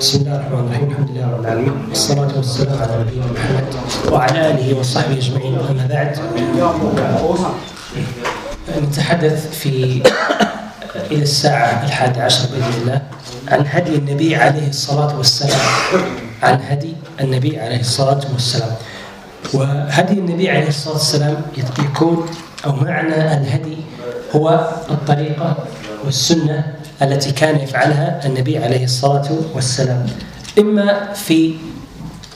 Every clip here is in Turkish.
بسم الله الرحمن الرحيم الحمد لله رب العالمين والصلاة والسلام على نبينا محمد وعلى آله وصحبه أجمعين أما بعد نتحدث في إلى الساعة الحادية عشر بإذن الله عن هدي النبي عليه الصلاة والسلام. عن هدي النبي عليه الصلاة والسلام. وهدي النبي عليه الصلاة والسلام يكون أو معنى الهدي هو الطريقة والسنة التي كان يفعلها النبي عليه الصلاة والسلام. إما في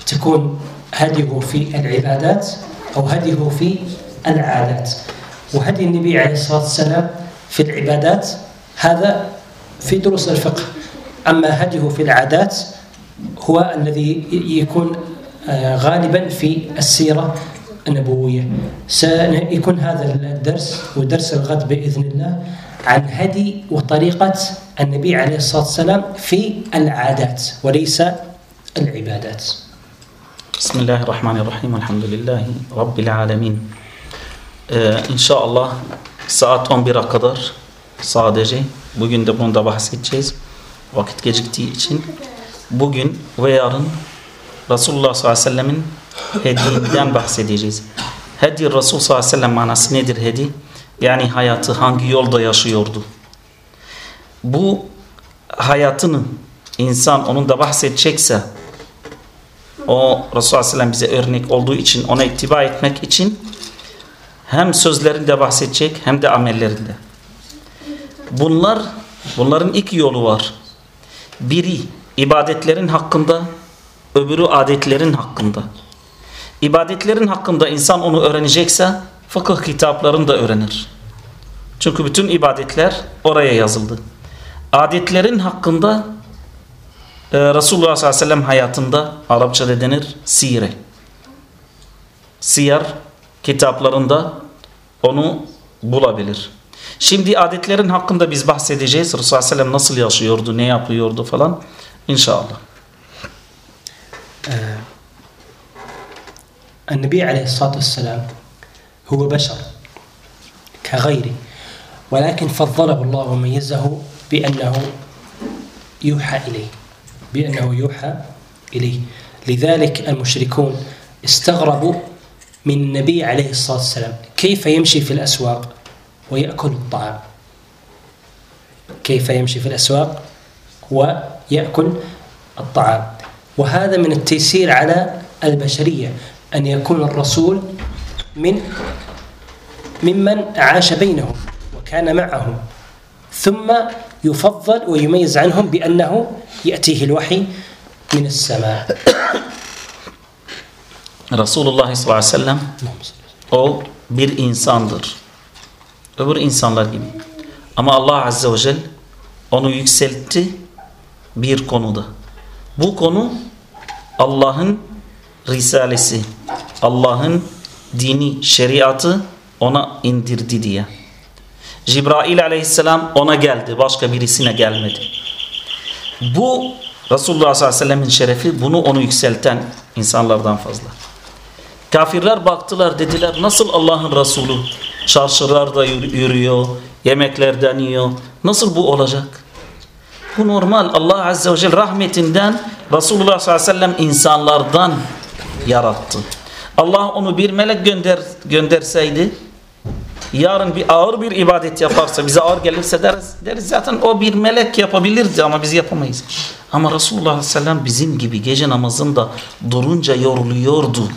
تكون هديه في العبادات أو هديه في العادات. وهدي النبي عليه الصلاة والسلام في العبادات هذا في دروس الفقه. أما هديه في العادات هو الذي يكون غالبا في السيرة النبوية. سيكون هذا الدرس ودرس الغد بإذن الله عن هدي وطريقة النبي عليه الصلاة والسلام في العادات وليس العبادات. بسم الله الرحمن الرحيم. الحمد لله رب العالمين. ee, İnşallah saat 11'e kadar sadece bugün de bunu da bahsedeceğiz vakit geciktiği için bugün ve yarın Resulullah sallallahu aleyhi ve sellemin hediyenden bahsedeceğiz. Hedi Resul sallallahu aleyhi ve sellem manası nedir hedi? Yani hayatı hangi yolda yaşıyordu? Bu hayatını insan onun da bahsedecekse o Resulullah sellem bize örnek olduğu için ona ittiba etmek için hem sözlerinde bahsedecek hem de amellerinde. Bunlar bunların iki yolu var. Biri ibadetlerin hakkında, öbürü adetlerin hakkında. İbadetlerin hakkında insan onu öğrenecekse fıkıh kitaplarını da öğrenir. Çünkü bütün ibadetler oraya yazıldı. Adetlerin hakkında e, Resulullah sallallahu aleyhi ve sellem hayatında Arapçada denir sire. Siyar kitaplarında onu bulabilir. Şimdi adetlerin hakkında biz bahsedeceğiz. Resulullah sallallahu aleyhi ve sellem nasıl yaşıyordu, ne yapıyordu falan inşallah. النبي عليه الصلاة والسلام هو بشر كغيره ولكن فضله الله وميزه بأنه يوحى إليه بأنه يوحى إليه. لذلك المشركون استغربوا من النبي عليه الصلاة والسلام. كيف يمشي في الأسواق ويأكل الطعام؟ كيف يمشي في الأسواق ويأكل الطعام؟ وهذا من التيسير على البشرية. أن يكون الرسول من ممن عاش بينهم وكان معهم ثم يفضل ويميز عنهم بأنه يأتيه الوحي من السماء Resulullah sallallahu aleyhi ve sellem o bir insandır. Öbür insanlar gibi. Ama Allah azze ve celle onu yükseltti bir konuda. Bu konu Allah'ın risalesi, Allah'ın dini, şeriatı ona indirdi diye. Cibrail aleyhisselam ona geldi, başka birisine gelmedi. Bu Resulullah sallallahu aleyhi ve sellemin şerefi, bunu onu yükselten insanlardan fazla. Kafirler baktılar dediler nasıl Allah'ın Resulü çarşılarda yürüyor, yemeklerden yiyor. Nasıl bu olacak? Bu normal. Allah Azze ve Celle rahmetinden Resulullah sallallahu aleyhi ve sellem insanlardan yarattı. Allah onu bir melek gönder, gönderseydi yarın bir ağır bir ibadet yaparsa bize ağır gelirse deriz, deriz zaten o bir melek yapabilirdi ama biz yapamayız. Ama Resulullah sellem bizim gibi gece namazında durunca yoruluyordu.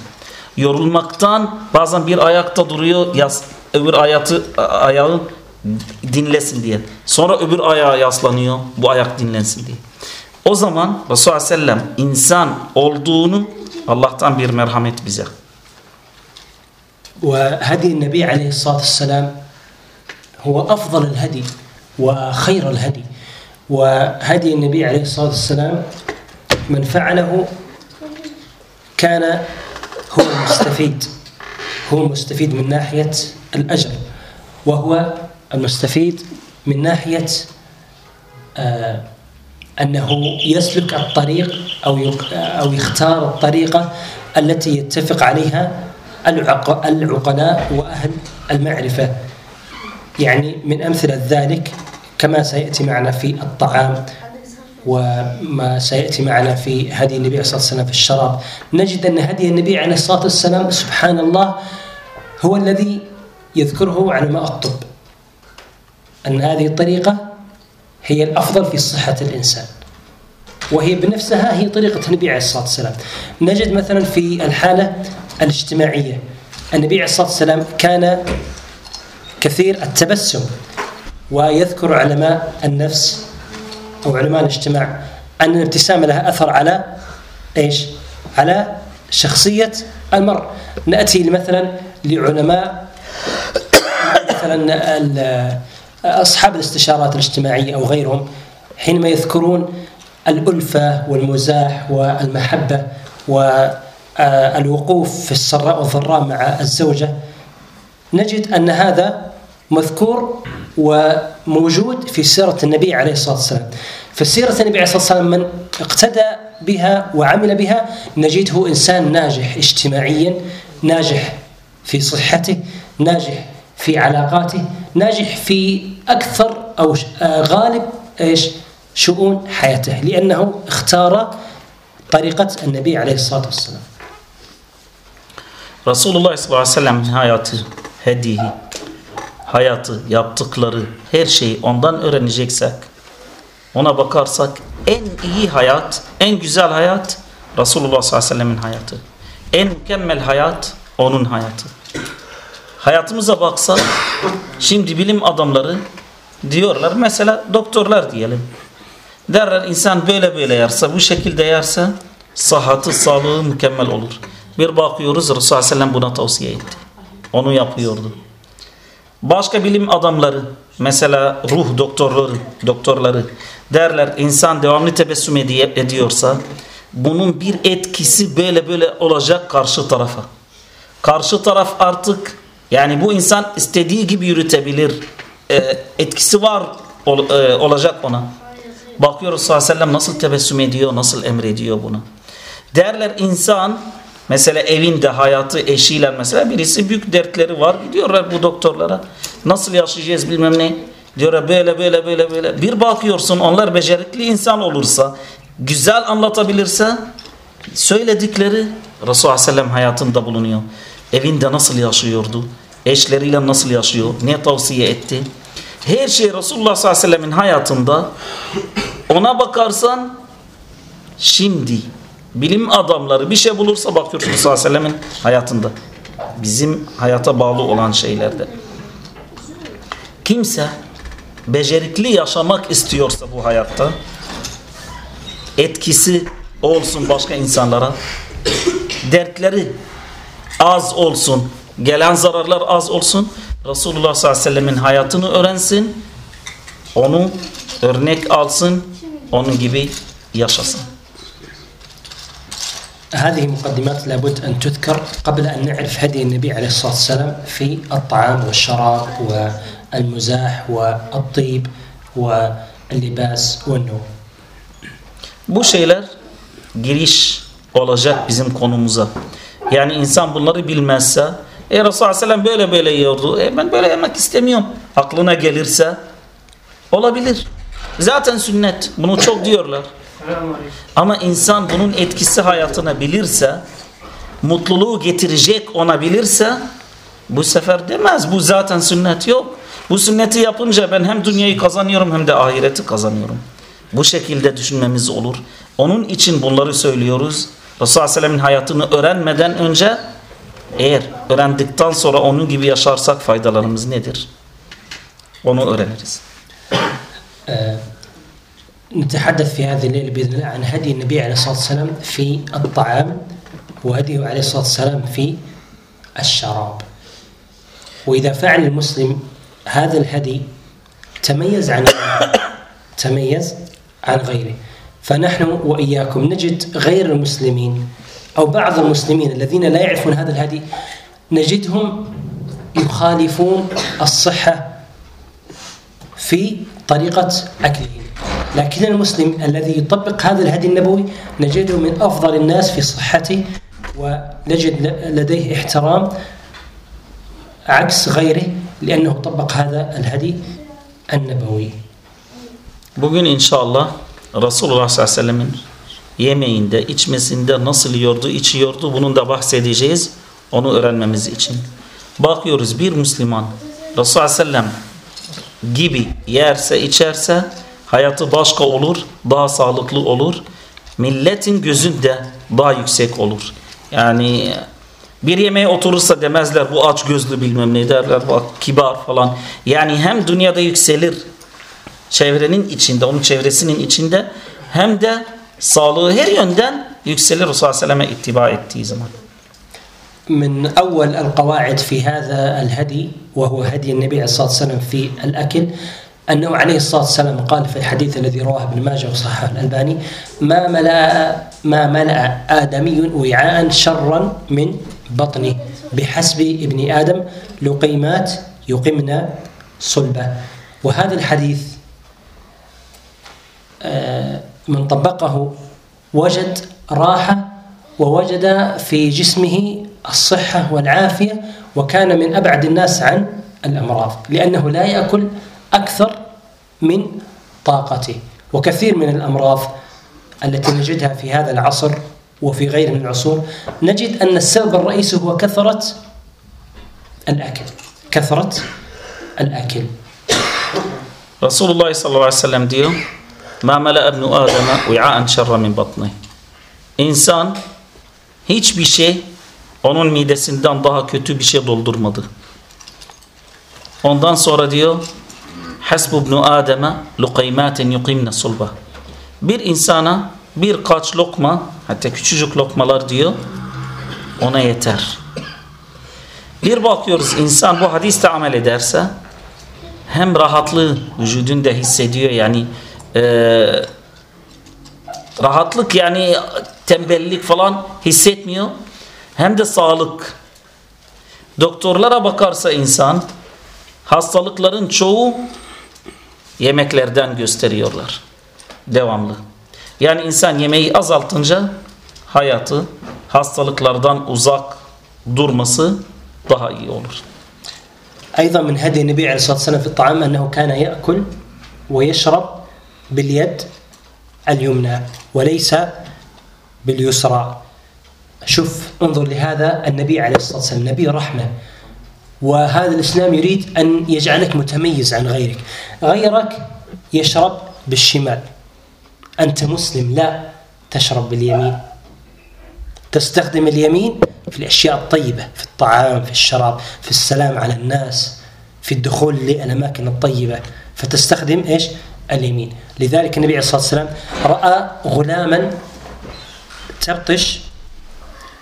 Yorulmaktan bazen bir ayakta duruyor yas, öbür ayatı, ayağı dinlesin diye. Sonra öbür ayağa yaslanıyor bu ayak dinlensin diye. O zaman Resulullah sellem insan olduğunu Allah'tan bir merhamet bize. وهدي النبي عليه الصلاة والسلام هو أفضل الهدي وخير الهدي وهدي النبي عليه الصلاة والسلام من فعله كان هو المستفيد هو المستفيد من ناحية الأجر وهو المستفيد من ناحية أنه يسلك الطريق أو أو يختار الطريقة التي يتفق عليها العقلاء وأهل المعرفة. يعني من أمثلة ذلك كما سيأتي معنا في الطعام وما سيأتي معنا في هدي النبي عليه وسلم في الشراب. نجد أن هدي النبي عليه الصلاة والسلام سبحان الله هو الذي يذكره علماء الطب. أن هذه الطريقة هي الأفضل في صحة الإنسان. وهي بنفسها هي طريقة النبي عليه الصلاة والسلام. نجد مثلا في الحالة الاجتماعية. النبي عليه الصلاة والسلام كان كثير التبسم ويذكر علماء النفس أو علماء الاجتماع أن الابتسامة لها أثر على إيش؟ على شخصية المرء. نأتي مثلا لعلماء مثلا أصحاب الاستشارات الاجتماعية أو غيرهم. حينما يذكرون الألفة والمزاح والمحبة والوقوف في السراء والضراء مع الزوجة نجد أن هذا مذكور وموجود في سيرة النبي عليه الصلاة والسلام. فسيرة النبي عليه الصلاة والسلام من اقتدى بها وعمل بها نجده إنسان ناجح اجتماعيا ناجح في صحته ناجح في علاقاته ناجح في أكثر أو غالب إيش؟ شؤون حياته لأنه اختار طريقة النبي عليه الصلاة والسلام Resulullah sallallahu aleyhi ve sellem'in hayatı, hediyi, hayatı, yaptıkları her şeyi ondan öğreneceksek, ona bakarsak en iyi hayat, en güzel hayat Resulullah sallallahu aleyhi ve sellem'in hayatı. En mükemmel hayat onun hayatı. Hayatımıza baksak şimdi bilim adamları diyorlar mesela doktorlar diyelim. Derler insan böyle böyle yerse bu şekilde yerse sıhhati sağlığı mükemmel olur. Bir bakıyoruz Resulullah Sellem buna tavsiye etti. Onu yapıyordu. Başka bilim adamları mesela ruh doktorları doktorları derler insan devamlı tebessüm ediyorsa bunun bir etkisi böyle böyle olacak karşı tarafa. Karşı taraf artık yani bu insan istediği gibi yürütebilir. E, etkisi var ol, e, olacak ona. Bakıyoruz sallallahu aleyhi ve sellem nasıl tebessüm ediyor, nasıl emrediyor bunu. Derler insan mesela evinde hayatı eşiyle mesela birisi büyük dertleri var. Gidiyorlar bu doktorlara. Nasıl yaşayacağız bilmem ne. Diyorlar böyle böyle böyle böyle. Bir bakıyorsun onlar becerikli insan olursa, güzel anlatabilirse söyledikleri Resulullah sellem hayatında bulunuyor. Evinde nasıl yaşıyordu? Eşleriyle nasıl yaşıyor? Ne tavsiye etti? Her şey Resulullah sallallahu aleyhi ve sellemin hayatında ona bakarsan şimdi bilim adamları bir şey bulursa bakıyorsun sallallahu aleyhi ve sellemin hayatında. Bizim hayata bağlı olan şeylerde. Kimse becerikli yaşamak istiyorsa bu hayatta etkisi olsun başka insanlara dertleri az olsun gelen zararlar az olsun Resulullah sallallahu aleyhi ve sellemin hayatını öğrensin onu örnek alsın onun gibi yaşasın هذه مقدمات لابد أن تذكر قبل أن نعرف هدي النبي عليه الصلاة والسلام في الطعام والشراب والمزاح والطيب واللباس والنوم Bu şeyler giriş olacak bizim konumuza. Yani insan bunları bilmezse e Resulullah Aleyhisselam böyle böyle yiyordu. E ben böyle yemek istemiyorum. Aklına gelirse olabilir. Zaten sünnet. Bunu çok diyorlar. Ama insan bunun etkisi hayatına bilirse mutluluğu getirecek ona bilirse bu sefer demez. Bu zaten sünnet yok. Bu sünneti yapınca ben hem dünyayı kazanıyorum hem de ahireti kazanıyorum. Bu şekilde düşünmemiz olur. Onun için bunları söylüyoruz. Resulullah Aleyhisselam'ın hayatını öğrenmeden önce eğer öğrendikten sonra onun gibi yaşarsak faydalarımız nedir? Onu öğreniriz. نتحدث في هذه الليلة بإذن الله عن هدي النبي عليه الصلاة والسلام في الطعام وهديه عليه الصلاة والسلام في الشراب وإذا فعل المسلم هذا الهدي تميز عن تميز عن غيره فنحن وإياكم نجد غير المسلمين أو بعض المسلمين الذين لا يعرفون هذا الهدي نجدهم يخالفون الصحة في طريقة أكلهم. لكن المسلم الذي يطبق هذا الهدي النبوي نجده من أفضل الناس في صحته ونجد لديه احترام عكس غيره لأنه طبق هذا الهدي النبوي. Bugün inşallah Resulullah sallallahu aleyhi ve sellemin yemeğinde, içmesinde nasıl yiyordu, içiyordu bunun da bahsedeceğiz. Onu öğrenmemiz için. Bakıyoruz bir Müslüman Resulullah sellem gibi yerse içerse hayatı başka olur, daha sağlıklı olur. Milletin gözünde daha yüksek olur. Yani bir yemeğe oturursa demezler bu aç gözlü bilmem ne derler bak kibar falan. Yani hem dünyada yükselir çevrenin içinde, onun çevresinin içinde hem de sağlığı her yönden yükselir Resulullah Aleyhisselam'a ittiba ettiği zaman. من أول القواعد في هذا الهدي وهو هدي النبي عليه الصلاة والسلام في الأكل أنه عليه الصلاة والسلام قال في الحديث الذي رواه ابن ماجه وصححه الألباني ما ملأ ما ملأ آدمي وعاء شرا من بطنه بحسب ابن آدم لقيمات يقمن صلبه وهذا الحديث من طبقه وجد راحة ووجد في جسمه الصحة والعافية وكان من أبعد الناس عن الأمراض لأنه لا يأكل أكثر من طاقته. وكثير من الأمراض التي نجدها في هذا العصر وفي غيره من العصور نجد أن السبب الرئيسي هو كثرة الأكل. كثرة الأكل. Resulullah sallallahu aleyhi ve sellem diyor Ma mela ibnu Adem'e u'a'en şerra min batni İnsan hiçbir şey onun midesinden daha kötü bir şey doldurmadı. Ondan sonra diyor Hasbu ibnu Adem'e lukaymaten yuqimne sulba Bir insana birkaç lokma hatta küçücük lokmalar diyor ona yeter. Bir bakıyoruz insan bu hadiste amel ederse hem rahatlığı vücudunda hissediyor yani e, rahatlık yani tembellik falan hissetmiyor hem de sağlık doktorlara bakarsa insan hastalıkların çoğu yemeklerden gösteriyorlar devamlı yani insan yemeği azaltınca hayatı hastalıklardan uzak durması daha iyi olur. أيضا من هدي النبي عليه الصلاة والسلام في الطعام أنه كان يأكل ويشرب باليد اليمنى وليس باليسرى. شوف انظر لهذا النبي عليه الصلاة والسلام نبي رحمة. وهذا الإسلام يريد أن يجعلك متميز عن غيرك. غيرك يشرب بالشمال. أنت مسلم لا تشرب باليمين. تستخدم اليمين في الأشياء الطيبة في الطعام في الشراب في السلام على الناس في الدخول للأماكن الطيبة. فتستخدم إيش؟ اليمين. لذلك النبي عليه الصلاة والسلام رأى غلاما تبطش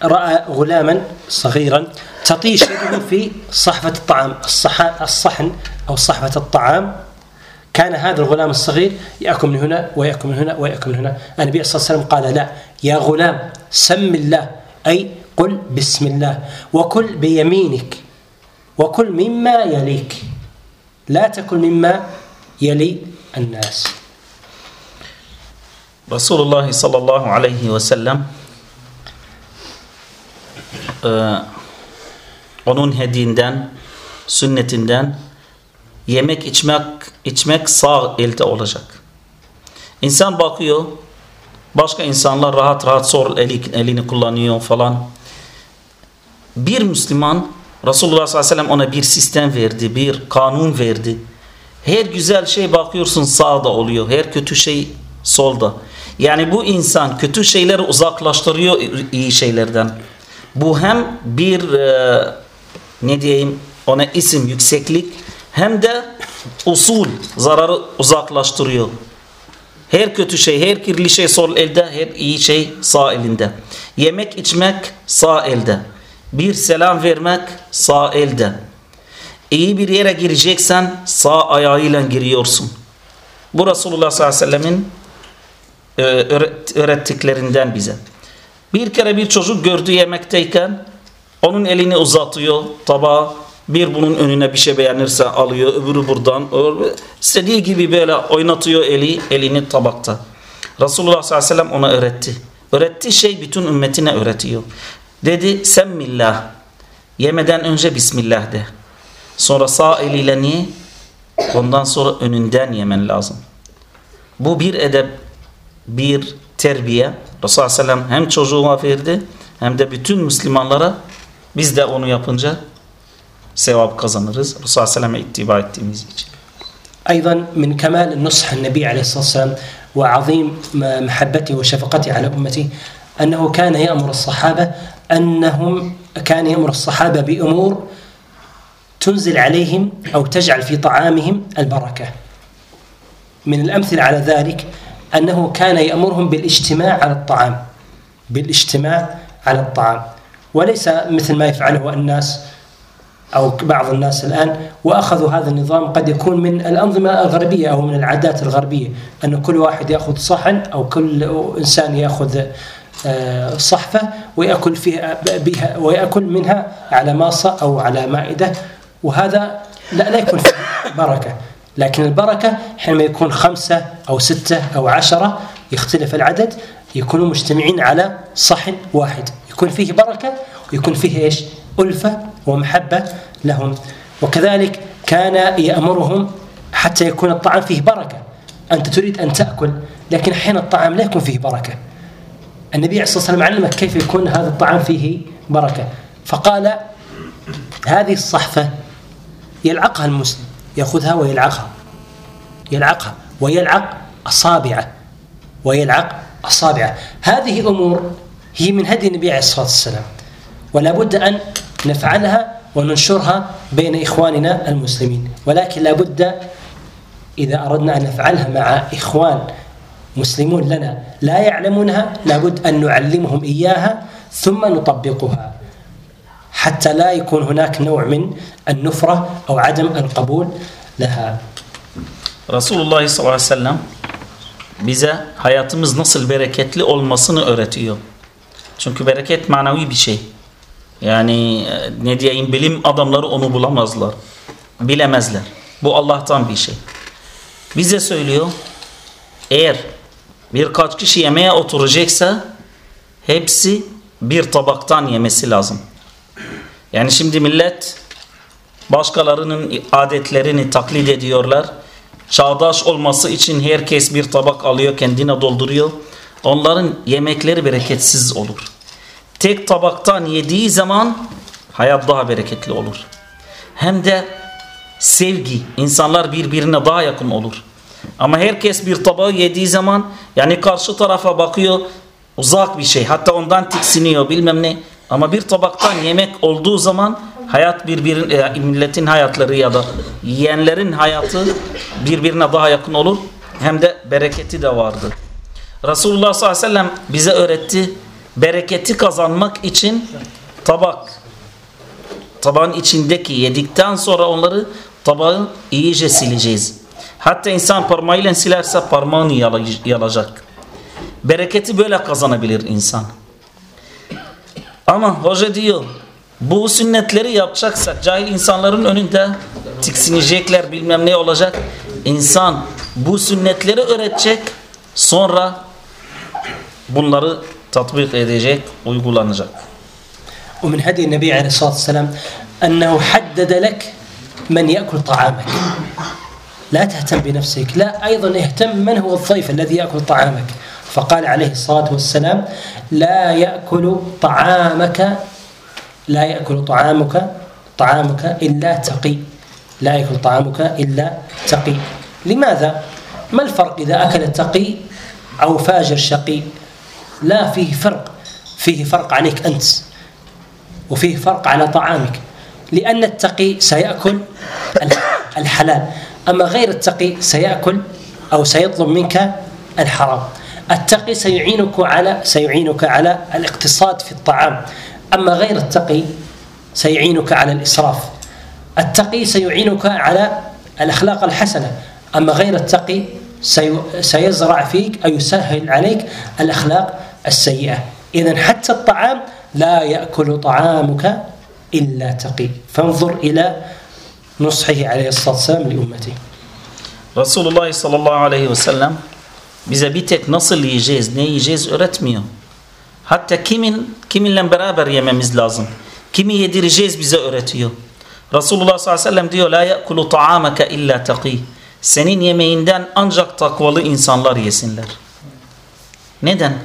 رأى غلاما صغيرا تطيش في صحفة الطعام. الصح- الصحن أو صحفة الطعام. كان هذا الغلام الصغير يأكل من هنا ويأكل من هنا ويأكل من هنا. النبي صلى الله عليه وسلم قال لا يا غلام سم الله أي قل بسم الله وكل بيمينك وكل مما يليك. لا تكل مما يلي الناس Resulullah sallallahu aleyhi ve sellem e, onun hediyinden, sünnetinden yemek içmek içmek sağ elde olacak. İnsan bakıyor, başka insanlar rahat rahat sol eli, elini kullanıyor falan. Bir Müslüman Resulullah sallallahu aleyhi ve sellem ona bir sistem verdi, bir kanun verdi. her güzel şey bakıyorsun sağda oluyor, her kötü şey solda. Yani bu insan kötü şeyleri uzaklaştırıyor iyi şeylerden. Bu hem bir e, ne diyeyim ona isim yükseklik hem de usul zararı uzaklaştırıyor. Her kötü şey, her kirli şey sol elde, her iyi şey sağ elinde. Yemek içmek sağ elde. Bir selam vermek sağ elde. İyi bir yere gireceksen sağ ayağıyla giriyorsun. Bu Resulullah sallallahu aleyhi ve sellemin e, öğret- öğrettiklerinden bize. Bir kere bir çocuk gördü yemekteyken onun elini uzatıyor tabağa. Bir bunun önüne bir şey beğenirse alıyor. Öbürü buradan. öbürü- istediği gibi böyle oynatıyor eli, elini tabakta. Resulullah sallallahu aleyhi ve sellem ona öğretti. Öğrettiği şey bütün ümmetine öğretiyor. Dedi semmillah. Yemeden önce Bismillah de. Sonra sağ eliyle niye? Ondan sonra önünden yemen lazım. Bu bir edep bir terbiye. Resulullah Aleyhisselam hem çocuğuna verdi hem de bütün Müslümanlara biz de onu yapınca sevap kazanırız. Resulullah Aleyhisselam'a ittiba ettiğimiz için. أيضا من كمال النصح النبي عليه الصلاة والسلام وعظيم محبته وشفقته على أمته أنه كان يأمر الصحابة أنهم كان يأمر الصحابة بأمور تنزل عليهم أو تجعل في طعامهم البركة. من الأمثلة على ذلك أنه كان يأمرهم بالاجتماع على الطعام. بالاجتماع على الطعام. وليس مثل ما يفعله الناس أو بعض الناس الآن وأخذوا هذا النظام قد يكون من الأنظمة الغربية أو من العادات الغربية. أن كل واحد يأخذ صحن أو كل إنسان يأخذ صحفة ويأكل فيها بها ويأكل منها على ماصة أو على مائدة. وهذا لا, لا يكون فيه بركة. لكن البركة حينما يكون خمسة أو ستة أو عشرة يختلف العدد يكونوا مجتمعين على صحن واحد. يكون فيه بركة ويكون فيه إيش؟ ألفة ومحبة لهم. وكذلك كان يأمرهم حتى يكون الطعام فيه بركة. أنت تريد أن تأكل لكن أحيانا الطعام لا يكون فيه بركة. النبي عليه الصلاة والسلام علمك كيف يكون هذا الطعام فيه بركة. فقال هذه الصحفة يلعقها المسلم يأخذها ويلعقها. يلعقها ويلعق أصابعه ويلعق أصابعه. هذه أمور هي من هدي النبي عليه الصلاة والسلام ولا بد أن نفعلها وننشرها بين إخواننا المسلمين. ولكن لا بد إذا أردنا أن نفعلها مع إخوان مسلمون لنا لا يعلمونها لابد أن نعلمهم إياها ثم نطبقها. حتى لا يكون هناك نوع من النفرة أو عدم القبول لها Resulullah sallallahu aleyhi ve sellem bize hayatımız nasıl bereketli olmasını öğretiyor. Çünkü bereket manevi bir şey. Yani ne diyeyim bilim adamları onu bulamazlar. Bilemezler. Bu Allah'tan bir şey. Bize söylüyor eğer birkaç kişi yemeğe oturacaksa hepsi bir tabaktan yemesi lazım. Yani şimdi millet başkalarının adetlerini taklit ediyorlar. Çağdaş olması için herkes bir tabak alıyor kendine dolduruyor. Onların yemekleri bereketsiz olur. Tek tabaktan yediği zaman hayat daha bereketli olur. Hem de sevgi, insanlar birbirine daha yakın olur. Ama herkes bir tabağı yediği zaman yani karşı tarafa bakıyor uzak bir şey. Hatta ondan tiksiniyor bilmem ne. Ama bir tabaktan yemek olduğu zaman hayat birbirin milletin hayatları ya da yiyenlerin hayatı birbirine daha yakın olur. Hem de bereketi de vardı. Resulullah sallallahu aleyhi ve sellem bize öğretti. Bereketi kazanmak için tabak tabağın içindeki yedikten sonra onları tabağı iyice sileceğiz. Hatta insan parmağıyla silerse parmağını yalacak. Bereketi böyle kazanabilir insan. Ama hoca diyor bu sünnetleri yapacaksak cahil insanların önünde tiksinecekler bilmem ne olacak. İnsan bu sünnetleri öğretecek sonra bunları tatbik edecek, uygulanacak. ومن هدي النبي عليه الصلاة والسلام أنه حدد لك من يأكل طعامك لا تهتم بنفسك لا أيضا اهتم من هو الضيف الذي يأكل طعامك فقال عليه الصلاة والسلام لا يأكل طعامك لا يأكل طعامك طعامك إلا تقي لا يأكل طعامك إلا تقي. لماذا؟ ما الفرق إذا أكل التقي أو فاجر شقي؟ لا فيه فرق فيه فرق عليك أنت وفيه فرق على طعامك لأن التقي سيأكل الحلال أما غير التقي سيأكل أو سيطلب منك الحرام. التقي سيعينك على سيعينك على الاقتصاد في الطعام. أما غير التقي سيعينك على الإسراف. التقي سيعينك على الأخلاق الحسنة. أما غير التقي سيزرع فيك أو يسهل عليك الأخلاق السيئة. إذا حتى الطعام لا يأكل طعامك إلا تقي. فانظر إلى نصحه عليه الصلاة والسلام لأمته. Resulullah sallallahu aleyhi ve sellem bize bir tek nasıl yiyeceğiz, ne yiyeceğiz öğretmiyor. Hatta kimin kiminle beraber yememiz lazım. Kimi yedireceğiz bize öğretiyor. Resulullah sallallahu aleyhi ve sellem diyor la ya'kulu ta'amaka illa taqi. Senin yemeğinden ancak takvalı insanlar yesinler. Neden?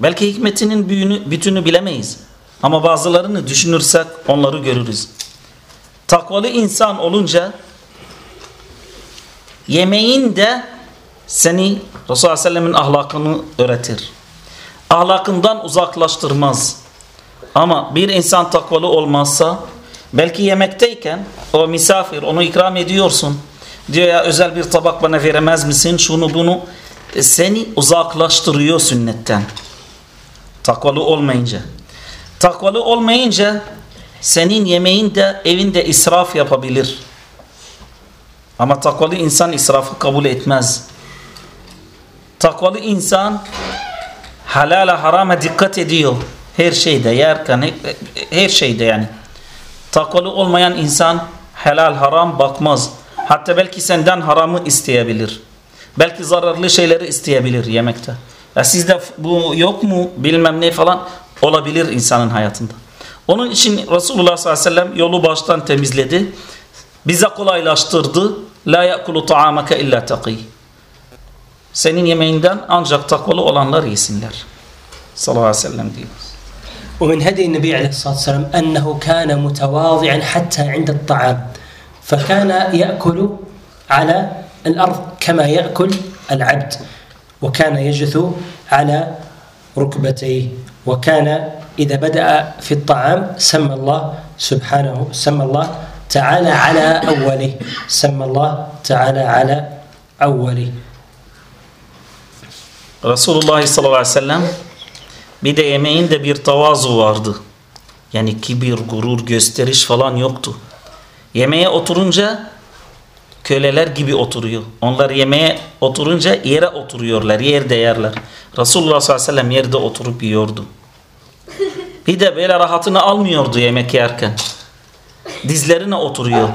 Belki hikmetinin büyünü, bütünü bilemeyiz. Ama bazılarını düşünürsek onları görürüz. Takvalı insan olunca yemeğin de seni Resulullah Aleyhisselam'ın ahlakını öğretir. Ahlakından uzaklaştırmaz. Ama bir insan takvalı olmazsa belki yemekteyken o misafir onu ikram ediyorsun. Diyor ya özel bir tabak bana veremez misin? Şunu bunu e, seni uzaklaştırıyor sünnetten. Takvalı olmayınca. Takvalı olmayınca senin yemeğin de evinde israf yapabilir. Ama takvalı insan israfı kabul etmez. Takvalı insan halala harama dikkat ediyor. Her şeyde yerken her şeyde yani. Takvalı olmayan insan helal haram bakmaz. Hatta belki senden haramı isteyebilir. Belki zararlı şeyleri isteyebilir yemekte. Ya sizde bu yok mu bilmem ne falan olabilir insanın hayatında. Onun için Resulullah sallallahu aleyhi ve sellem yolu baştan temizledi. Bize kolaylaştırdı. La yakulu ta'amaka illa taqi. Senin yemeğinden ancak takvalı olanlar yesinler. Sallallahu aleyhi ve sellem diyor. ومن هدي النبي عليه الصلاة والسلام أنه كان متواضعا حتى عند الطعام فكان يأكل على الأرض كما يأكل العبد وكان يجث على ركبتيه وكان إذا بدأ في الطعام سمى الله سبحانه سمى الله تعالى على أوله سمى الله تعالى على أوله Resulullah sallallahu aleyhi ve sellem bir de yemeğinde bir tavazu vardı. Yani kibir, gurur, gösteriş falan yoktu. Yemeğe oturunca köleler gibi oturuyor. Onlar yemeğe oturunca yere oturuyorlar, yerde yerler. Resulullah sallallahu aleyhi ve sellem yerde oturup yiyordu. Bir de böyle rahatını almıyordu yemek yerken. Dizlerine oturuyor.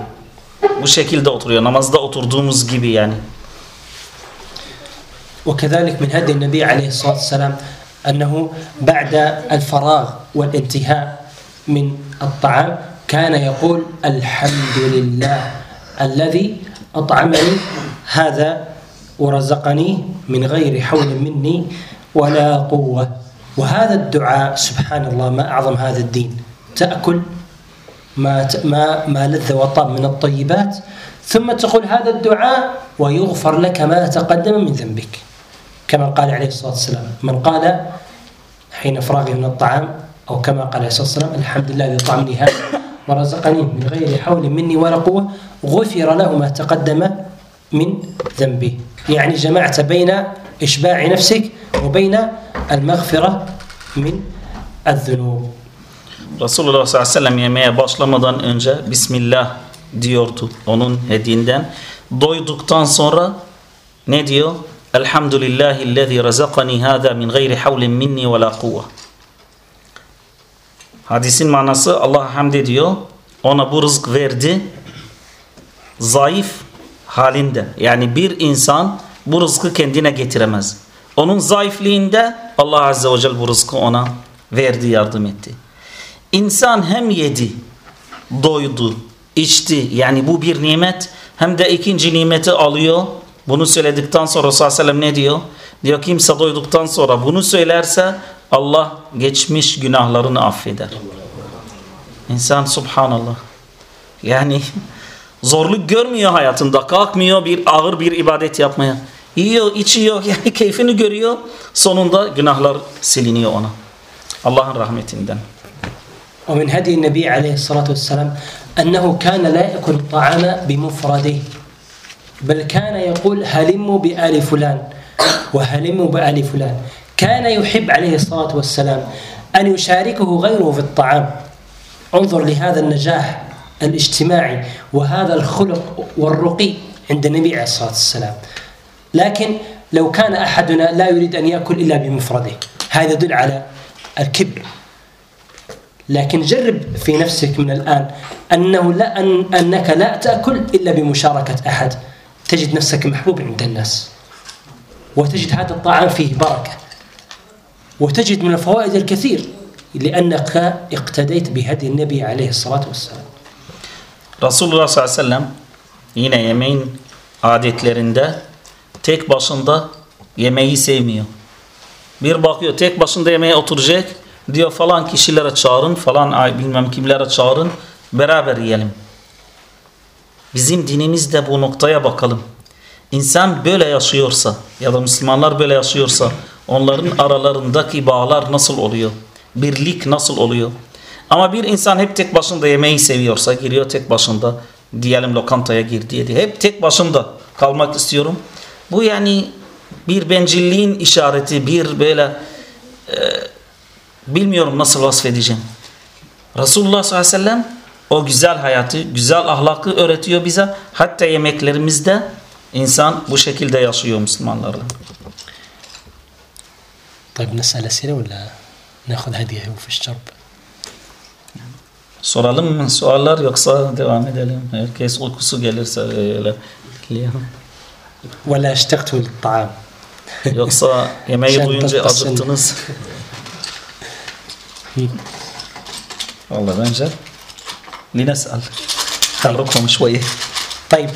Bu şekilde oturuyor. Namazda oturduğumuz gibi yani. وكذلك من هدي النبي عليه الصلاة والسلام أنه بعد الفراغ والانتهاء من الطعام كان يقول الحمد لله الذي أطعمني هذا ورزقني من غير حول مني ولا قوة. وهذا الدعاء سبحان الله ما أعظم هذا الدين. تأكل ما ما ما لذ وطاب من الطيبات ثم تقول هذا الدعاء ويغفر لك ما تقدم من ذنبك. كما قال عليه الصلاة والسلام من قال حين فراغه من الطعام أو كما قال عليه الصلاة والسلام الحمد لله الذي طعمني هذا ورزقني من غير حول مني ولا قوة غفر له ما تقدم من ذنبه يعني جمعت بين إشباع نفسك وبين المغفرة من الذنوب Resulullah sallallahu aleyhi ve sellem yemeğe başlamadan önce Bismillah diyordu onun hediyinden. Doyduktan sonra ne diyor? Elhamdülillahillezî razakani hâzâ min gayri havlin minni ve la kuvve. Hadisin manası Allah'a hamd ediyor. Ona bu rızk verdi. Zayıf halinde. Yani bir insan bu rızkı kendine getiremez. Onun zayıfliğinde Allah Azze ve Celle bu rızkı ona verdi, yardım etti. İnsan hem yedi, doydu, içti. Yani bu bir nimet. Hem de ikinci nimeti alıyor. Bunu söyledikten sonra Resulullah sallallahu aleyhi ve sellem ne diyor? Diyor kimse doyduktan sonra bunu söylerse Allah geçmiş günahlarını affeder. İnsan subhanallah. Yani zorluk görmüyor hayatında. Kalkmıyor bir ağır bir ibadet yapmaya. Yiyor, içiyor, yani keyfini görüyor. Sonunda günahlar siliniyor ona. Allah'ın rahmetinden. ومن هدي النبي عليه الصلاة والسلام أنه كان لا يأكل الطعام بمفرده بل كان يقول هلموا بآل فلان وهلموا بآل فلان. كان يحب عليه الصلاة والسلام أن يشاركه غيره في الطعام. انظر لهذا النجاح الاجتماعي وهذا الخلق والرقي عند النبي عليه الصلاة والسلام. لكن لو كان أحدنا لا يريد أن يأكل إلا بمفرده هذا يدل على الكبر. لكن جرب في نفسك من الآن أنه لا أن أنك لا تأكل إلا بمشاركة أحد. تجد نفسك محبوب عند الناس وتجد هذا الطعام فيه بركة وتجد من الفوائد الكثير لأنك اقتديت بهدي النبي عليه الصلاة والسلام. رسول الله صلى الله عليه وسلم هنا يمين عادت لرندا تيك باشندا يميي سيميو bir bakıyor tek başında yemeğe oturacak diyor falan kişilere çağırın falan ay bilmem kimlere çağırın برابر yiyelim. Bizim dinimizde bu noktaya bakalım. İnsan böyle yaşıyorsa ya da Müslümanlar böyle yaşıyorsa onların aralarındaki bağlar nasıl oluyor? Birlik nasıl oluyor? Ama bir insan hep tek başında yemeği seviyorsa giriyor tek başında diyelim lokantaya gir diye hep tek başında kalmak istiyorum. Bu yani bir bencilliğin işareti bir böyle e, bilmiyorum nasıl vasfedeceğim. Resulullah sallallahu aleyhi ve sellem o güzel hayatı, güzel ahlakı öğretiyor bize. Hatta yemeklerimizde insan bu şekilde yaşıyor Müslümanlarla. طيب نسأل أسئلة ولا ناخذ هدية في الشرب؟ Soralım mı sorular yoksa devam edelim. Herkes uykusu gelirse öyle. ولا اشتقتوا للطعام؟ Yoksa yemeği Sen duyunca tastasın. acıktınız. Vallahi bence لنسأل. خبركم شوية طيب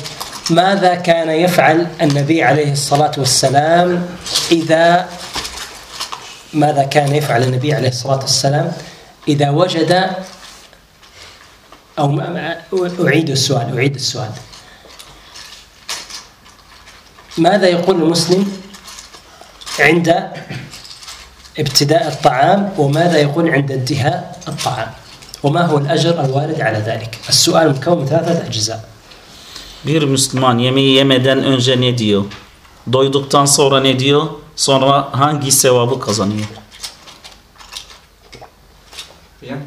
ماذا كان يفعل النبي عليه الصلاة والسلام إذا ماذا كان يفعل النبي عليه الصلاة والسلام إذا وجد أو أعيد السؤال أعيد السؤال. ماذا يقول المسلم عند ابتداء الطعام وماذا يقول عند انتهاء الطعام؟ وما هو الأجر الوارد على ذلك السؤال مكون من ثلاثة أجزاء Bir Müslüman yemeği yemeden önce ne diyor? Doyduktan sonra ne diyor? Sonra hangi sevabı kazanıyor? Bien.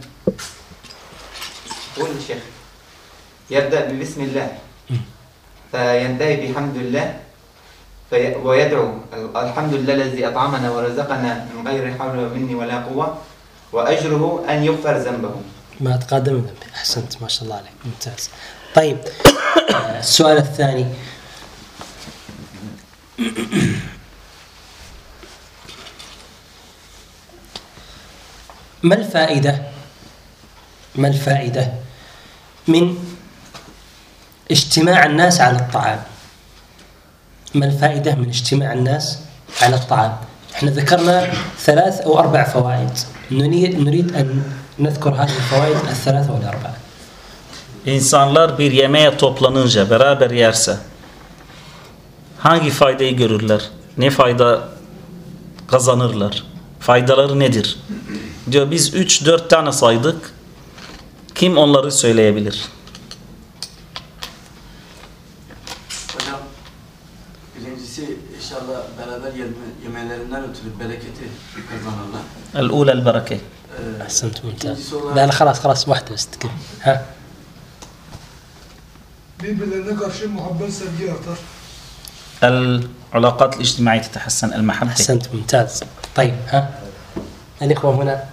قول الشيخ يبدأ ببسم الله فينتهي بحمد الله في ويدعو الحمد لله الذي أطعمنا ورزقنا من غير حول مني ولا قوة وأجره أن يغفر ذنبه ما تقدم ذنبي أحسنت ما شاء الله عليك ممتاز. طيب آه، السؤال الثاني. ما الفائدة ما الفائدة من اجتماع الناس على الطعام؟ ما الفائدة من eجتماع الناس على الطعام؟ إحنا ذكرنا ثلاث أو أربع فوائد. نريد, نريد أن نذكر هذه الفوائد الثلاثة والأربعة İnsanlar bir yemeğe toplanınca beraber yerse hangi faydayı görürler? Ne fayda kazanırlar? Faydaları nedir? Diyor biz 3-4 tane saydık. Kim onları söyleyebilir? Hocam birincisi inşallah beraber yeme, yemelerinden ötürü bereketi kazanırlar. El-ula el-bereke. أحسنت ممتاز لا لا خلاص خلاص واحدة بس تكفي ها؟ العلاقات الاجتماعية تتحسن المحبة. أحسنت ممتاز. طيب ها؟ الاخوه هنا.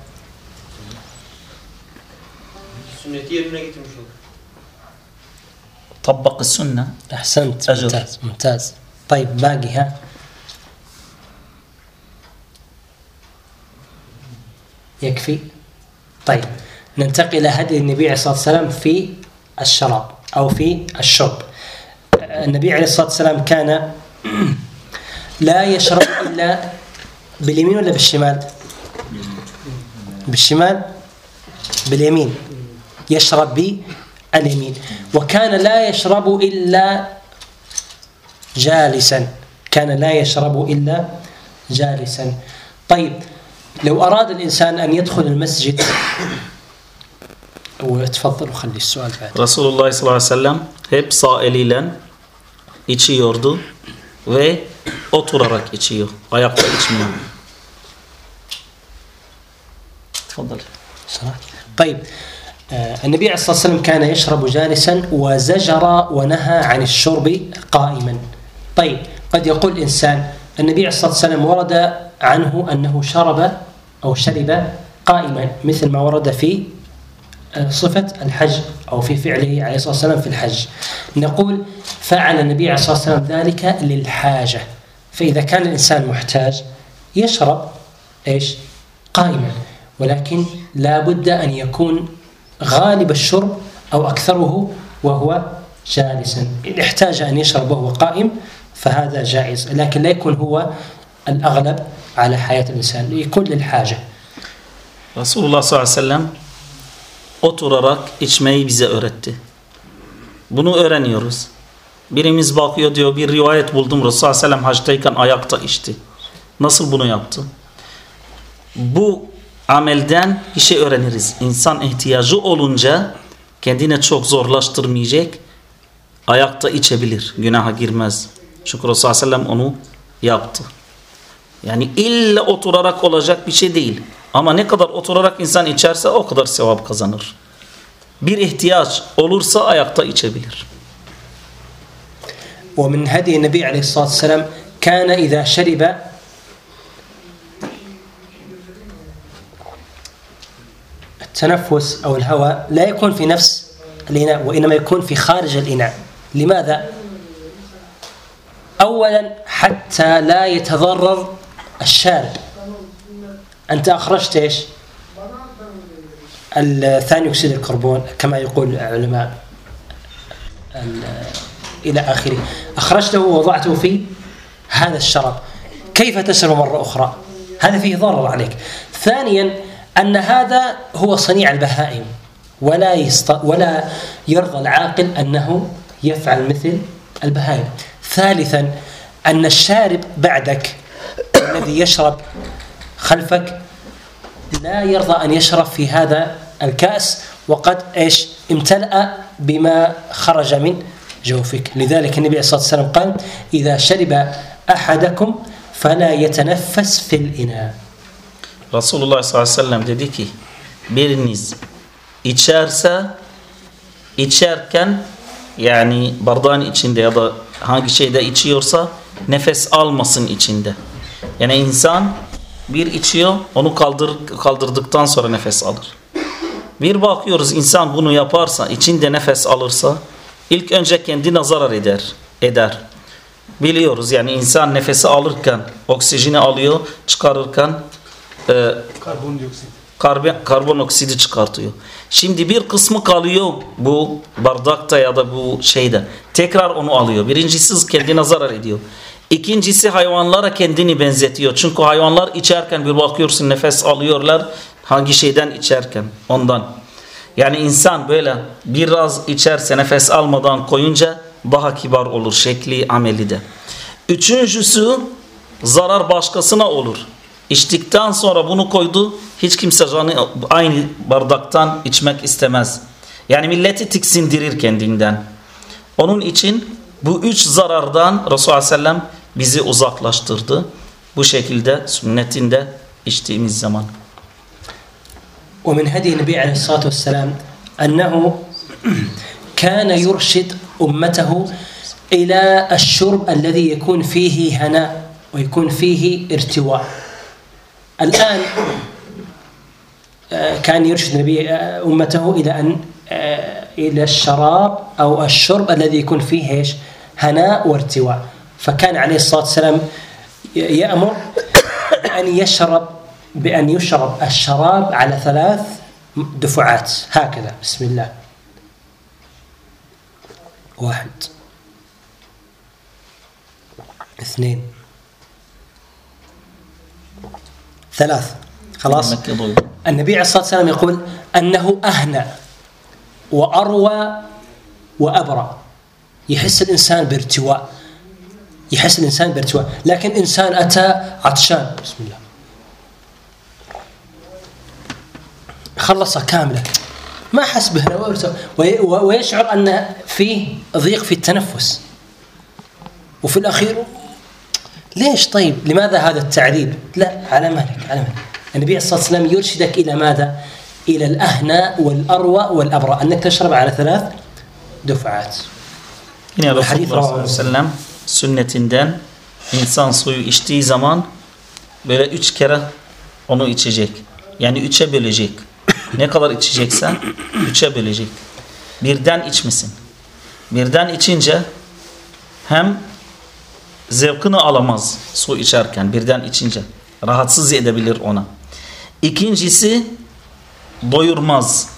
طبق السنة. أحسنت أجل. ممتاز ممتاز. طيب باقي ها؟ يكفي. طيب ننتقل إلى هدي النبي عليه الصلاة والسلام في الشراب أو في الشرب. النبي عليه الصلاة والسلام كان لا يشرب إلا باليمين ولا بالشمال؟ بالشمال باليمين. يشرب باليمين. وكان لا يشرب إلا جالسا. كان لا يشرب إلا جالسا. طيب لو أراد الإنسان أن يدخل المسجد وتفضل وخلي السؤال بعد Resulullah sallallahu aleyhi ve sellem hep sağ eliyle içiyordu ve oturarak içiyor. Ayakta içmiyor. تفضل صلاة. طيب آه، النبي عليه الصلاة والسلام كان يشرب جالسا وزجر ونهى عن الشرب قائما طيب قد يقول الإنسان النبي عليه الصلاة والسلام ورد عنه أنه شرب أو شرب قائما مثل ما ورد في آه، صفة الحج أو في فعله عليه الصلاة والسلام في الحج. نقول فعل النبي عليه الصلاة والسلام ذلك للحاجة. فإذا كان الإنسان محتاج يشرب إيش؟ قائما. ولكن لا بد أن يكون غالب الشرب أو أكثره وهو جالسا. إن احتاج أن يشرب وهو قائم فهذا جائز. لكن لا يكون هو الأغلب على حياة الإنسان لكل الحاجة Resulullah sallallahu aleyhi ve sellem oturarak içmeyi bize öğretti. Bunu öğreniyoruz. Birimiz bakıyor diyor bir rivayet buldum Resulullah sallallahu aleyhi ve sellem hacdayken ayakta içti. Nasıl bunu yaptı? Bu amelden bir şey öğreniriz. İnsan ihtiyacı olunca kendine çok zorlaştırmayacak ayakta içebilir. Günaha girmez. Çünkü Resulullah sallallahu aleyhi ve sellem onu yaptı. Yani illa oturarak olacak bir şey değil. Ama ne kadar oturarak insan içerse o kadar sevap kazanır. Bir ihtiyaç olursa ayakta içebilir. ومن هدي النبي عليه الصلاة والسلام كان إذا شرب التنفس أو الهواء لا يكون في نفس الإناء وإنما يكون في خارج الإناء لماذا؟ أولا حتى لا يتضرر الشارب. أنت أخرجت إيش؟ ثاني أكسيد الكربون كما يقول علماء إلى آخره. أخرجته ووضعته في هذا الشراب كيف تشرب مرة أخرى؟ هذا فيه ضرر عليك. ثانيا أن هذا هو صنيع البهائم. ولا يست... ولا يرضى العاقل أنه يفعل مثل البهائم. ثالثا أن الشارب بعدك الذي يشرب خلفك لا يرضى أن يشرب في هذا الكأس وقد إيش؟ امتلأ بما خرج من جوفك. لذلك النبي صلى الله عليه وسلم قال إذا شرب أحدكم فلا يتنفس في الإناء. رسول الله صلى الله عليه وسلم dedi بيرنيز اتشارسا اتشاركن يعني yani bardağın هذا ya da hangi şeyde içiyorsa nefes almasın içinde Yani insan bir içiyor onu kaldır, kaldırdıktan sonra nefes alır. Bir bakıyoruz insan bunu yaparsa içinde nefes alırsa ilk önce kendine zarar eder. eder. Biliyoruz yani insan nefesi alırken oksijeni alıyor çıkarırken e, Karbondioksit. karbon, karbon oksidi çıkartıyor. Şimdi bir kısmı kalıyor bu bardakta ya da bu şeyde. Tekrar onu alıyor. Birincisi kendine zarar ediyor. İkincisi hayvanlara kendini benzetiyor. Çünkü hayvanlar içerken bir bakıyorsun nefes alıyorlar. Hangi şeyden içerken ondan. Yani insan böyle biraz içerse nefes almadan koyunca daha kibar olur şekli ameli de. Üçüncüsü zarar başkasına olur. İçtikten sonra bunu koydu. Hiç kimse canı aynı bardaktan içmek istemez. Yani milleti tiksindirir kendinden. Onun için bu üç zarardan Resulullah sellem bizi uzaklaştırdı. Bu şekilde sünnetinde içtiğimiz zaman. ومن هدي النبي عليه الصلاة والسلام أنه كان يرشد أمته إلى الشرب الذي يكون فيه هناء ويكون فيه ارتواء الآن آه، كان يرشد النبي آه، أمته إلى أن آه، إلى الشراب أو الشرب الذي يكون فيه إيش هناء وارتواء. فكان عليه الصلاة والسلام يأمر بأن يشرب بأن يشرب الشراب على ثلاث دفعات. هكذا. بسم الله. واحد. اثنين. ثلاث. خلاص. النبي عليه الصلاة والسلام يقول أنه أهنى وأروى وأبرأ. يحس الإنسان بارتواء. يحس الإنسان بارتواء. لكن إنسان أتى عطشان. بسم الله. خلصها كاملة. ما حس وي- ويشعر أن فيه ضيق في التنفس. وفي الأخير ليش طيب؟ لماذا هذا التعذيب؟ لا على مالك على مالك النبي عليه الصلاة والسلام يرشدك إلى ماذا؟ إلى الأهنى والأروى والأبرى. أنك تشرب على ثلاث دفعات. Yine Resulullah sallallahu aleyhi ve sellem sünnetinden insan suyu içtiği zaman böyle üç kere onu içecek. Yani üçe bölecek. Ne kadar içeceksen üçe bölecek. Birden içmesin. Birden içince hem zevkini alamaz su içerken birden içince. Rahatsız edebilir ona. İkincisi doyurmaz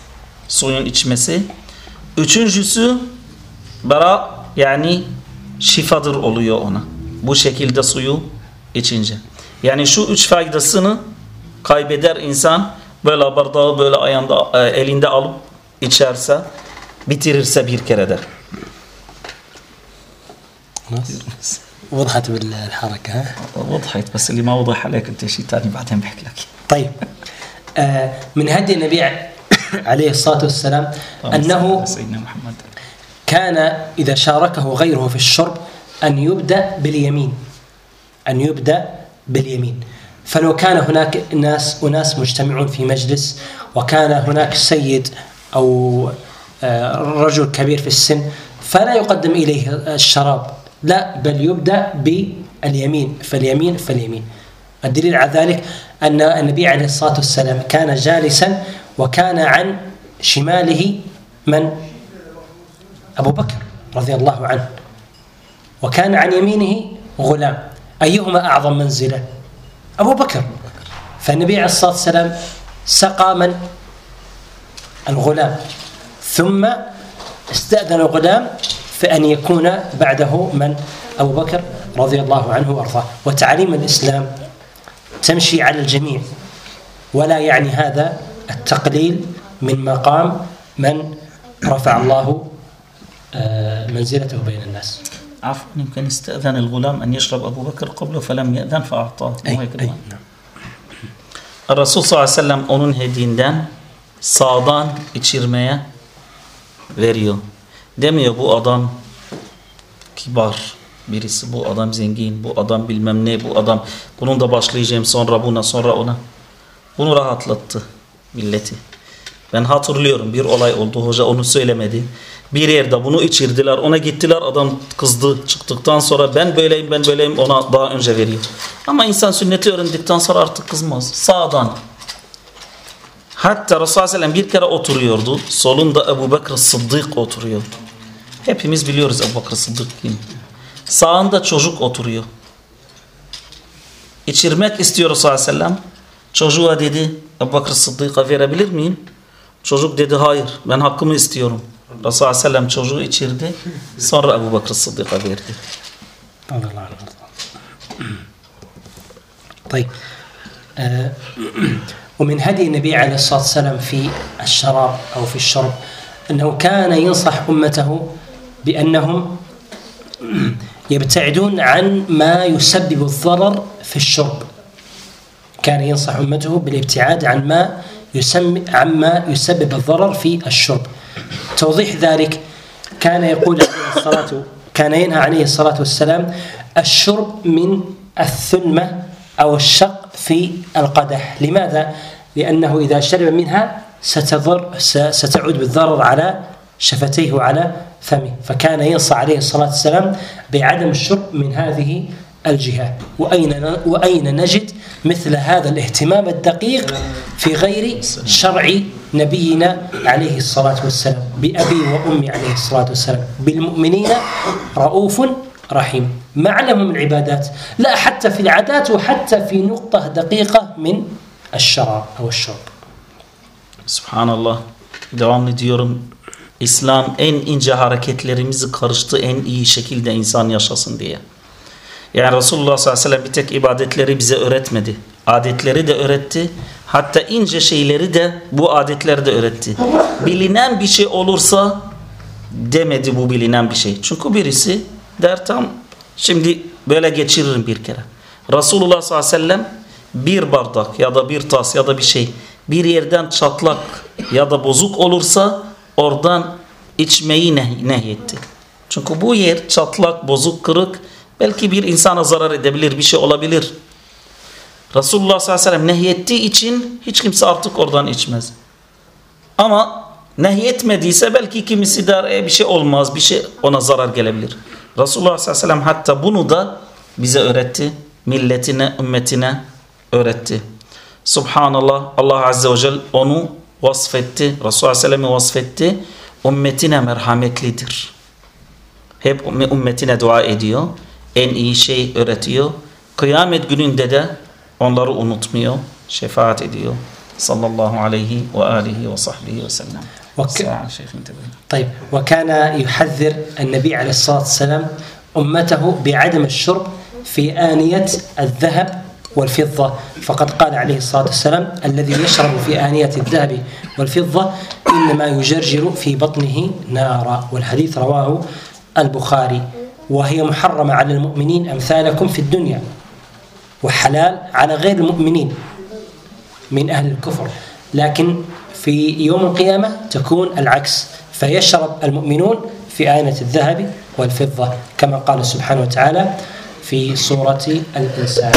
suyun içmesi. Üçüncüsü bara yani şifadır oluyor ona. Bu şekilde suyu içince. Yani şu üç faydasını kaybeder insan böyle bardağı böyle ayağında e, elinde alıp içerse bitirirse bir kerede. خلاص وضحت بالحركة ها وضحت بس اللي ما وضح عليك انت شيء ثاني بعدين بحكي لك طيب آه من هدي النبي عليه الصلاة والسلام أنه سيدنا محمد كان إذا شاركه غيره في الشرب أن يبدأ باليمين أن يبدأ باليمين. فلو كان هناك ناس أناس مجتمعون في مجلس وكان هناك سيد أو آه، رجل كبير في السن فلا يقدم إليه الشراب. لا بل يبدأ باليمين. فاليمين فاليمين. الدليل على ذلك أن النبي عليه الصلاة والسلام كان جالسا وكان عن شماله من؟ أبو بكر رضي الله عنه. وكان عن يمينه غلام. أيهما أعظم منزلة؟ أبو بكر. فالنبي عليه الصلاة والسلام سقى من؟ الغلام. ثم استأذن الغلام في أن يكون بعده من؟ أبو بكر رضي الله عنه وأرضاه. وتعاليم الإسلام تمشي على الجميع. ولا يعني هذا التقليل من مقام من رفع الله منزلته بين الناس عفوا يمكن استأذن الغلام أن يشرب أبو بكر قبله فلم يأذن فأعطاه أي, مو هيك أي الوضع؟ نعم. Resul sallallahu aleyhi ve sellem onun hediyinden sağdan içirmeye veriyor. Demiyor bu adam kibar birisi, bu adam zengin, bu adam bilmem ne, bu adam bunun da başlayacağım sonra buna sonra ona. Bunu rahatlattı milleti. Ben hatırlıyorum bir olay oldu hoca onu söylemedi. Bir yerde bunu içirdiler ona gittiler adam kızdı çıktıktan sonra ben böyleyim ben böyleyim ona daha önce veriyor. Ama insan sünneti öğrendikten sonra artık kızmaz. Sağdan. Hatta Resulullah Aleyhisselam bir kere oturuyordu. Solunda Ebu Bekir Sıddık oturuyor. Hepimiz biliyoruz Ebu Bekir Sıddık kim. Sağında çocuk oturuyor. İçirmek istiyor Resulullah Aleyhisselam. Çocuğa dedi Ebu Bekir Sıddık'a verebilir miyim? Çocuk dedi hayır ben hakkımı istiyorum. Resulullah Aleyhisselam çocuğu içirdi. Sonra Ebu Bekir Sıddık'a verdi. عنه وارضاه. طيب آه، ومن هدي النبي عليه الصلاة والسلام في الشراب أو في الشرب أنه كان ينصح أمته بأنهم يبتعدون عن ما يسبب الضرر في الشرب كان ينصح أمته بالابتعاد عن ما يسمى عما يسبب الضرر في الشرب توضيح ذلك كان يقول عليه الصلاة كان ينهى عليه الصلاة والسلام الشرب من الثلمة أو الشق في القدح. لماذا؟ لأنه إذا شرب منها ستضر ستعود بالضرر على شفتيه وعلى فمه. فكان ينصح عليه الصلاة والسلام بعدم الشرب من هذه الجهة. وأين وأين نجد مثل هذا الاهتمام الدقيق في غير شرع نبينا عليه الصلاة والسلام بأبي وأمي عليه الصلاة والسلام بالمؤمنين رؤوف رحيم ما علمهم العبادات لا حتى في العادات وحتى في نقطة دقيقة من الشراب أو الشرب Subhanallah. Devam ediyorum. İslam en ince hareketlerimizi karıştı en iyi şekilde insan yaşasın diye. Yani Resulullah sallallahu aleyhi ve sellem bir tek ibadetleri bize öğretmedi. Adetleri de öğretti. Hatta ince şeyleri de bu adetleri de öğretti. Bilinen bir şey olursa demedi bu bilinen bir şey. Çünkü birisi der tam şimdi böyle geçiririm bir kere. Resulullah sallallahu aleyhi ve sellem bir bardak ya da bir tas ya da bir şey bir yerden çatlak ya da bozuk olursa oradan içmeyi ne- nehyetti. Çünkü bu yer çatlak, bozuk, kırık belki bir insana zarar edebilir, bir şey olabilir. Resulullah sallallahu aleyhi ve sellem nehyettiği için hiç kimse artık oradan içmez. Ama nehyetmediyse belki kimisi der "E, bir şey olmaz, bir şey ona zarar gelebilir. Resulullah sallallahu aleyhi ve sellem hatta bunu da bize öğretti. Milletine, ümmetine öğretti. Subhanallah Allah Azze ve Celle onu vasfetti. Resulullah sellem'i vasfetti. Ümmetine merhametlidir. Hep ümm- ümmetine dua ediyor. En iyi şey öğretiyor. Kıyamet gününde de onları unutmuyor. Şefaat ediyor. Sallallahu aleyhi ve alihi ve sahbihi ve sellem. وك... طيب وكان يحذر النبي عليه الصلاة والسلام أمته بعدم الشرب في آنية الذهب والفضة فقد قال عليه الصلاة والسلام الذي يشرب في آنية الذهب والفضة إنما يجرجر في بطنه نارا والحديث رواه البخاري وهي محرمة على المؤمنين أمثالكم في الدنيا وحلال على غير المؤمنين من أهل الكفر. لكن في يوم القيامة تكون العكس فيشرب المؤمنون في آينة الذهب والفضة كما قال سبحانه وتعالى في سورة الإنسان.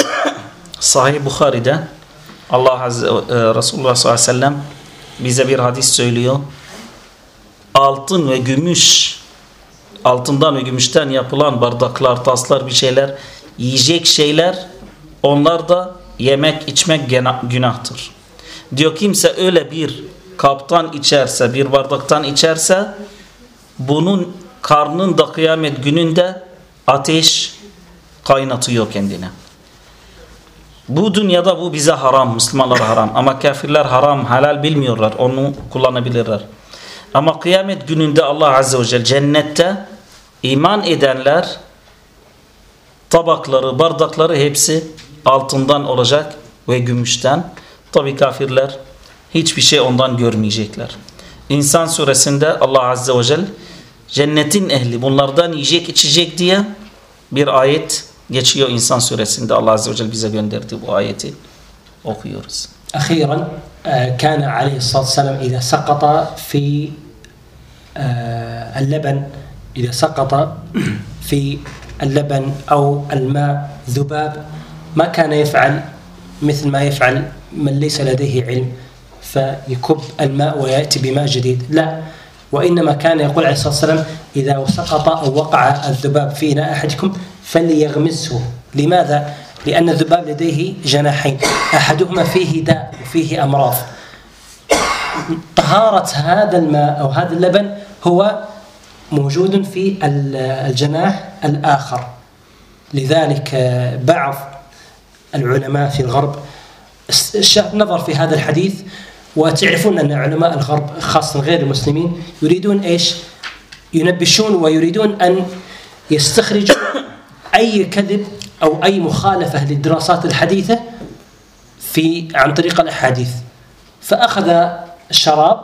صحيح بخاري الله عز آه، رسول الله صلى الله عليه وسلم bize bir hadis söylüyor. Altın ve gümüş altından ve gümüşten yapılan bardaklar, taslar bir şeyler yiyecek şeyler onlar da yemek içmek günahtır. Diyor kimse öyle bir kaptan içerse, bir bardaktan içerse bunun karnında kıyamet gününde ateş kaynatıyor kendine. Bu dünyada bu bize haram, Müslümanlara haram. Ama kafirler haram, halal bilmiyorlar. Onu kullanabilirler. Ama kıyamet gününde Allah Azze ve Celle cennette iman edenler tabakları, bardakları hepsi altından olacak ve gümüşten. Tabi kafirler hiçbir şey ondan görmeyecekler. İnsan suresinde Allah Azze ve Celle cennetin ehli bunlardan yiyecek içecek diye bir ayet geçiyor İnsan suresinde Allah Azze ve Celle bize gönderdi bu ayeti okuyoruz. أخيرا آه، كان عليه الصلاة والسلام إذا سقط في آه، اللبن إذا سقط في اللبن أو الماء ذباب ما كان يفعل مثل ما يفعل من ليس لديه علم فيكب الماء ويأتي بماء جديد. لا وإنما كان يقول عليه الصلاة والسلام إذا سقط أو وقع الذباب في إناء أحدكم فليغمسه. لماذا؟ لأن الذباب لديه جناحين أحدهما فيه داء وفيه أمراض. طهارة هذا الماء أو هذا اللبن هو موجود في ال- الجناح الآخر. لذلك بعض العلماء في الغرب. ش- نظر في هذا الحديث وتعرفون أن علماء الغرب خاصة غير المسلمين يريدون إيش؟ ينبشون ويريدون أن يستخرجوا أي كذب أو أي مخالفة للدراسات الحديثة في عن طريق الأحاديث. فأخذ الشراب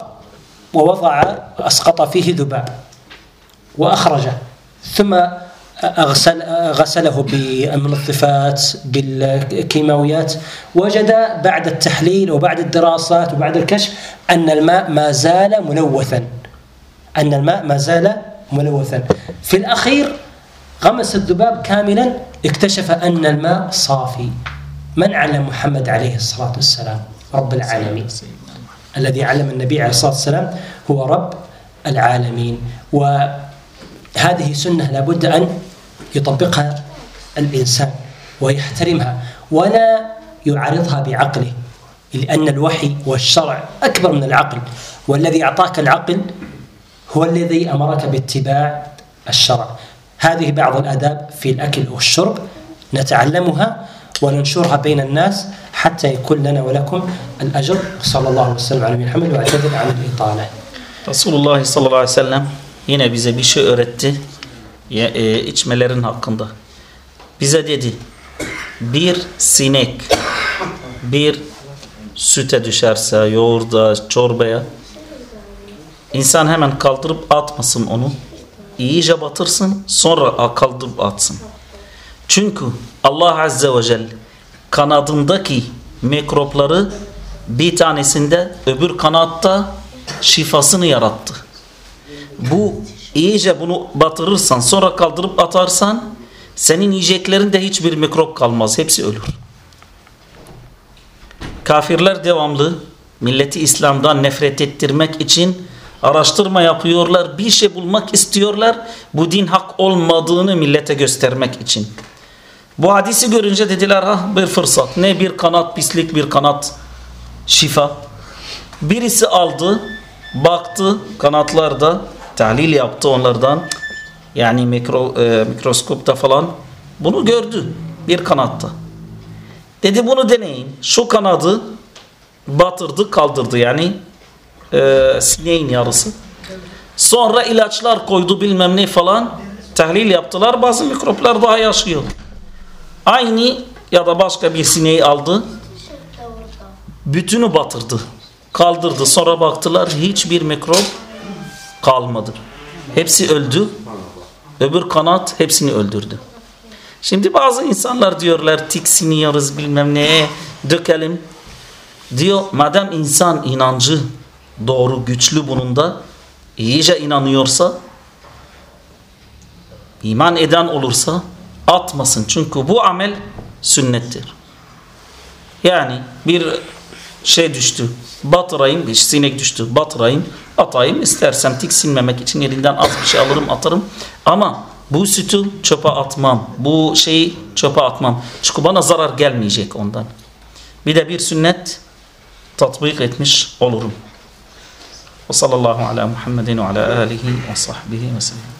ووضع أسقط فيه ذباب وأخرجه. ثم أغسل غسله بالمنظفات بالكيماويات. وجد بعد التحليل وبعد الدراسات وبعد الكشف أن الماء ما زال ملوثا. أن الماء ما زال ملوثا. في الأخير غمس الذباب كاملا اكتشف أن الماء صافي. من علم محمد عليه الصلاة والسلام؟ رب العالمين. الذي علم النبي عليه الصلاة والسلام هو رب العالمين. وهذه سنة لابد أن يطبقها الإنسان ويحترمها ولا يعارضها بعقله لأن الوحي والشرع أكبر من العقل والذي أعطاك العقل هو الذي أمرك باتباع الشرع. هذه بعض الآداب في الأكل والشرب نتعلمها وننشرها بين الناس حتى يكون لنا ولكم الأجر. صلى الله وسلم على نبينا محمد واعتذر عن الإطالة Resulullah sallallahu aleyhi ve sellem yine bize bir şey öğretti e, içmelerin hakkında. Bize dedi bir sinek bir süte düşerse yoğurda çorbaya insan hemen kaldırıp atmasın onu. İyice batırsın sonra kaldırıp atsın. Çünkü Allah azze ve celle kanadındaki mikropları bir tanesinde öbür kanatta şifasını yarattı. Bu iyice bunu batırırsan sonra kaldırıp atarsan senin yiyeceklerinde hiçbir mikrop kalmaz. Hepsi ölür. Kafirler devamlı milleti İslam'dan nefret ettirmek için araştırma yapıyorlar. Bir şey bulmak istiyorlar. Bu din hak olmadığını millete göstermek için. Bu hadisi görünce dediler ha bir fırsat. Ne bir kanat pislik bir kanat şifa. Birisi aldı baktı kanatlarda tahlil yaptı onlardan. Yani mikro, e, mikroskopta falan bunu gördü bir kanatta. Dedi bunu deneyin. Şu kanadı batırdı kaldırdı yani e, sineğin yarısı. Sonra ilaçlar koydu bilmem ne falan tahlil yaptılar. Bazı mikroplar daha yaşıyor. Aynı ya da başka bir sineği aldı bütünü batırdı. Kaldırdı. Sonra baktılar hiçbir mikrop kalmadı. Hepsi öldü. Öbür kanat hepsini öldürdü. Şimdi bazı insanlar diyorlar tiksiniyoruz bilmem neye dökelim. Diyor madem insan inancı doğru güçlü bunun da iyice inanıyorsa iman eden olursa atmasın. Çünkü bu amel sünnettir. Yani bir şey düştü. Batırayım, bir sinek düştü. Batırayım, atayım. İstersem tiksinmemek için elinden az bir şey alırım atarım. Ama bu sütü çöpe atmam. Bu şeyi çöpe atmam. Çünkü bana zarar gelmeyecek ondan. Bir de bir sünnet tatbik etmiş olurum. Ve sallallahu ala Muhammedin ve ala alihi ve sahbihi ve sellem.